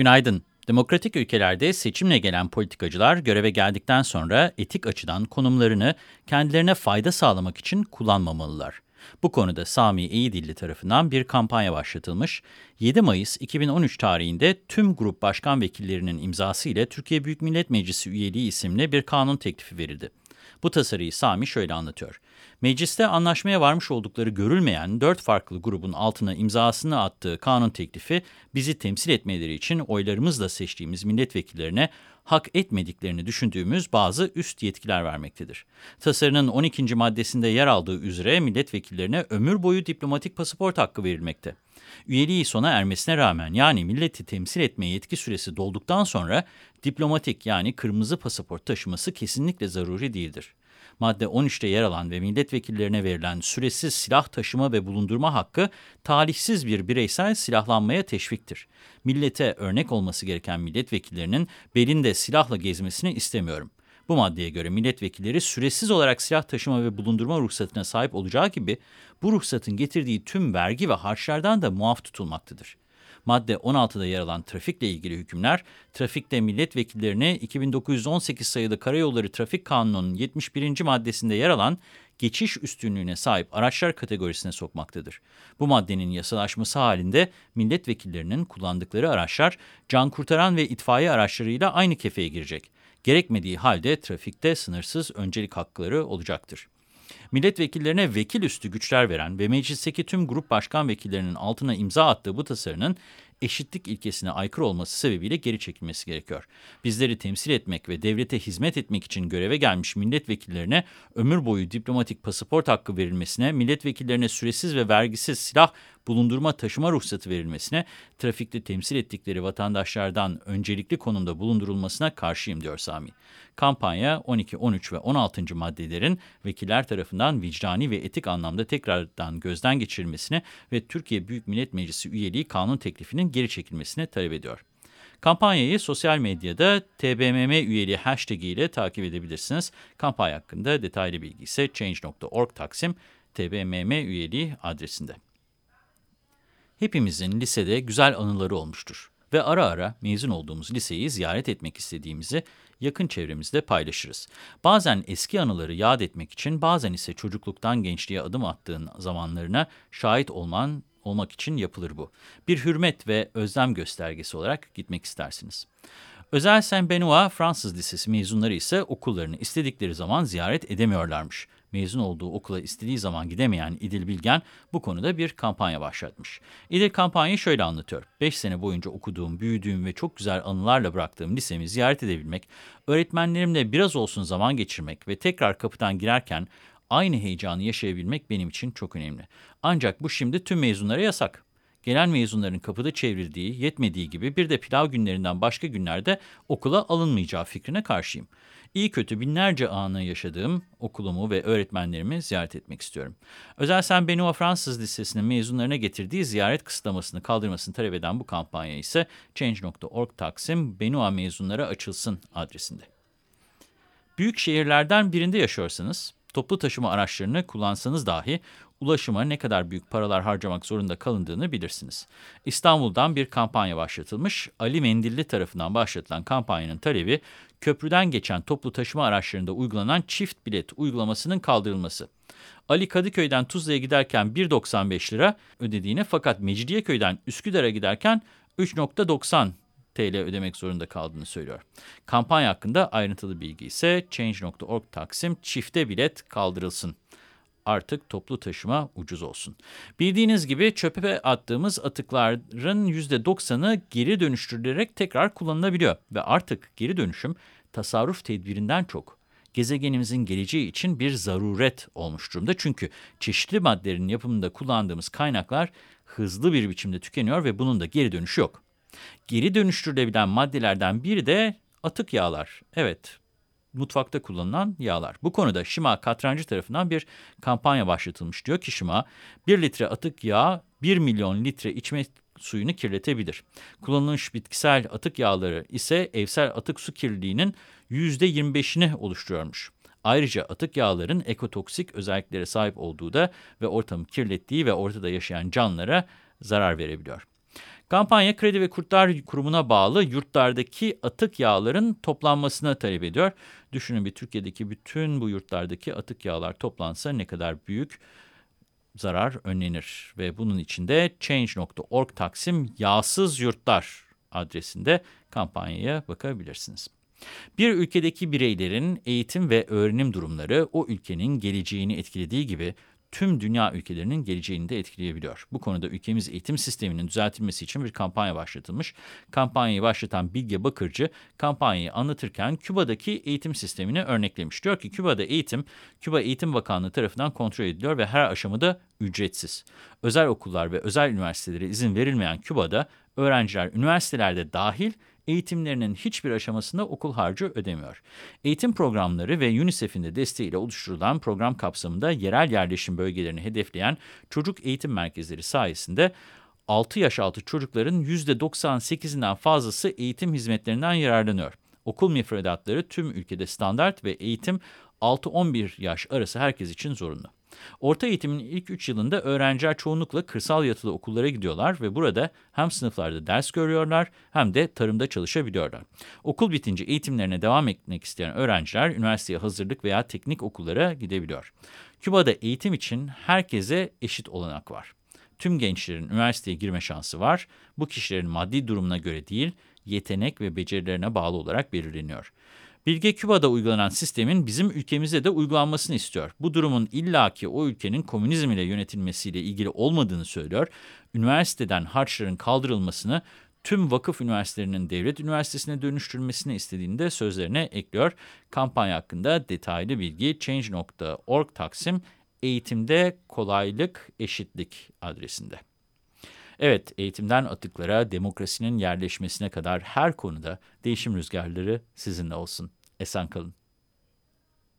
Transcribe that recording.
Günaydın. Demokratik ülkelerde seçimle gelen politikacılar göreve geldikten sonra etik açıdan konumlarını kendilerine fayda sağlamak için kullanmamalılar. Bu konuda Sami İyidilli tarafından bir kampanya başlatılmış. 7 Mayıs 2013 tarihinde tüm grup başkan vekillerinin imzası ile Türkiye Büyük Millet Meclisi üyeliği isimli bir kanun teklifi verildi. Bu tasarıyı Sami şöyle anlatıyor. Mecliste anlaşmaya varmış oldukları görülmeyen dört farklı grubun altına imzasını attığı kanun teklifi bizi temsil etmeleri için oylarımızla seçtiğimiz milletvekillerine hak etmediklerini düşündüğümüz bazı üst yetkiler vermektedir. Tasarının 12. maddesinde yer aldığı üzere milletvekillerine ömür boyu diplomatik pasaport hakkı verilmekte. Üyeliği sona ermesine rağmen yani milleti temsil etme yetki süresi dolduktan sonra diplomatik yani kırmızı pasaport taşıması kesinlikle zaruri değildir madde 13'te yer alan ve milletvekillerine verilen süresiz silah taşıma ve bulundurma hakkı talihsiz bir bireysel silahlanmaya teşviktir. Millete örnek olması gereken milletvekillerinin belinde silahla gezmesini istemiyorum. Bu maddeye göre milletvekilleri süresiz olarak silah taşıma ve bulundurma ruhsatına sahip olacağı gibi bu ruhsatın getirdiği tüm vergi ve harçlardan da muaf tutulmaktadır. Madde 16'da yer alan trafikle ilgili hükümler, trafikte milletvekillerine 2918 sayılı Karayolları Trafik Kanunu'nun 71. maddesinde yer alan geçiş üstünlüğüne sahip araçlar kategorisine sokmaktadır. Bu maddenin yasalaşması halinde milletvekillerinin kullandıkları araçlar can kurtaran ve itfaiye araçlarıyla aynı kefeye girecek. Gerekmediği halde trafikte sınırsız öncelik hakları olacaktır. Milletvekillerine vekil üstü güçler veren ve meclisteki tüm grup başkan vekillerinin altına imza attığı bu tasarının eşitlik ilkesine aykırı olması sebebiyle geri çekilmesi gerekiyor. Bizleri temsil etmek ve devlete hizmet etmek için göreve gelmiş milletvekillerine ömür boyu diplomatik pasaport hakkı verilmesine, milletvekillerine süresiz ve vergisiz silah bulundurma taşıma ruhsatı verilmesine, trafikte temsil ettikleri vatandaşlardan öncelikli konumda bulundurulmasına karşıyım diyor Sami. Kampanya 12, 13 ve 16. maddelerin vekiller tarafından vicdani ve etik anlamda tekrardan gözden geçirilmesine ve Türkiye Büyük Millet Meclisi üyeliği kanun teklifinin geri çekilmesine talep ediyor. Kampanyayı sosyal medyada TBMM üyeliği hashtag ile takip edebilirsiniz. Kampanya hakkında detaylı bilgi ise change.org taksim TBMM üyeliği adresinde. Hepimizin lisede güzel anıları olmuştur ve ara ara mezun olduğumuz liseyi ziyaret etmek istediğimizi yakın çevremizde paylaşırız. Bazen eski anıları yad etmek için bazen ise çocukluktan gençliğe adım attığın zamanlarına şahit olman olmak için yapılır bu. Bir hürmet ve özlem göstergesi olarak gitmek istersiniz. Özel Saint Benoît Fransız Lisesi mezunları ise okullarını istedikleri zaman ziyaret edemiyorlarmış mezun olduğu okula istediği zaman gidemeyen İdil Bilgen bu konuda bir kampanya başlatmış. İdil kampanyayı şöyle anlatıyor. 5 sene boyunca okuduğum, büyüdüğüm ve çok güzel anılarla bıraktığım lisemi ziyaret edebilmek, öğretmenlerimle biraz olsun zaman geçirmek ve tekrar kapıdan girerken aynı heyecanı yaşayabilmek benim için çok önemli. Ancak bu şimdi tüm mezunlara yasak. Gelen mezunların kapıda çevrildiği, yetmediği gibi bir de pilav günlerinden başka günlerde okula alınmayacağı fikrine karşıyım. İyi kötü binlerce anı yaşadığım okulumu ve öğretmenlerimi ziyaret etmek istiyorum. Özel Sen Benoît Fransız Lisesi'nin mezunlarına getirdiği ziyaret kısıtlamasını kaldırmasını talep eden bu kampanya ise Change.org Taksim Benoît mezunlara açılsın adresinde. Büyük şehirlerden birinde yaşıyorsanız, toplu taşıma araçlarını kullansanız dahi ulaşıma ne kadar büyük paralar harcamak zorunda kalındığını bilirsiniz. İstanbul'dan bir kampanya başlatılmış. Ali Mendilli tarafından başlatılan kampanyanın talebi köprüden geçen toplu taşıma araçlarında uygulanan çift bilet uygulamasının kaldırılması. Ali Kadıköy'den Tuzla'ya giderken 1.95 lira ödediğini fakat Mecidiyeköy'den Üsküdar'a giderken 3.90 TL ödemek zorunda kaldığını söylüyor. Kampanya hakkında ayrıntılı bilgi ise change.org taksim çifte bilet kaldırılsın artık toplu taşıma ucuz olsun. Bildiğiniz gibi çöpe attığımız atıkların %90'ı geri dönüştürülerek tekrar kullanılabiliyor. Ve artık geri dönüşüm tasarruf tedbirinden çok gezegenimizin geleceği için bir zaruret olmuş durumda. Çünkü çeşitli maddelerin yapımında kullandığımız kaynaklar hızlı bir biçimde tükeniyor ve bunun da geri dönüşü yok. Geri dönüştürülebilen maddelerden biri de atık yağlar. Evet, mutfakta kullanılan yağlar. Bu konuda Şima Katrancı tarafından bir kampanya başlatılmış. Diyor ki Şima, 1 litre atık yağ 1 milyon litre içme suyunu kirletebilir. Kullanılmış bitkisel atık yağları ise evsel atık su kirliliğinin %25'ini oluşturuyormuş. Ayrıca atık yağların ekotoksik özelliklere sahip olduğu da ve ortamı kirlettiği ve ortada yaşayan canlılara zarar verebiliyor. Kampanya Kredi ve Kurtlar Kurumu'na bağlı yurtlardaki atık yağların toplanmasını talep ediyor. Düşünün bir Türkiye'deki bütün bu yurtlardaki atık yağlar toplansa ne kadar büyük zarar önlenir. Ve bunun için de change.org taksim yağsız yurtlar adresinde kampanyaya bakabilirsiniz. Bir ülkedeki bireylerin eğitim ve öğrenim durumları o ülkenin geleceğini etkilediği gibi tüm dünya ülkelerinin geleceğini de etkileyebiliyor. Bu konuda ülkemiz eğitim sisteminin düzeltilmesi için bir kampanya başlatılmış. Kampanyayı başlatan Bilge Bakırcı kampanyayı anlatırken Küba'daki eğitim sistemini örneklemiş. Diyor ki Küba'da eğitim, Küba Eğitim Bakanlığı tarafından kontrol ediliyor ve her aşamada ücretsiz. Özel okullar ve özel üniversitelere izin verilmeyen Küba'da öğrenciler üniversitelerde dahil eğitimlerinin hiçbir aşamasında okul harcı ödemiyor. Eğitim programları ve UNICEF'in de desteğiyle oluşturulan program kapsamında yerel yerleşim bölgelerini hedefleyen çocuk eğitim merkezleri sayesinde 6 yaş altı çocukların %98'inden fazlası eğitim hizmetlerinden yararlanıyor. Okul müfredatları tüm ülkede standart ve eğitim 6-11 yaş arası herkes için zorunlu. Orta eğitimin ilk 3 yılında öğrenciler çoğunlukla kırsal yatılı okullara gidiyorlar ve burada hem sınıflarda ders görüyorlar hem de tarımda çalışabiliyorlar. Okul bitince eğitimlerine devam etmek isteyen öğrenciler üniversiteye hazırlık veya teknik okullara gidebiliyor. Küba'da eğitim için herkese eşit olanak var. Tüm gençlerin üniversiteye girme şansı var. Bu kişilerin maddi durumuna göre değil, yetenek ve becerilerine bağlı olarak belirleniyor. Bilge Küba'da uygulanan sistemin bizim ülkemizde de uygulanmasını istiyor. Bu durumun illaki o ülkenin komünizm ile yönetilmesiyle ilgili olmadığını söylüyor. Üniversiteden harçların kaldırılmasını tüm vakıf üniversitelerinin devlet üniversitesine dönüştürülmesini istediğini de sözlerine ekliyor. Kampanya hakkında detaylı bilgi change.org taksim eğitimde kolaylık eşitlik adresinde. Evet, eğitimden atıklara, demokrasinin yerleşmesine kadar her konuda değişim rüzgarları sizinle olsun. Esen kalın.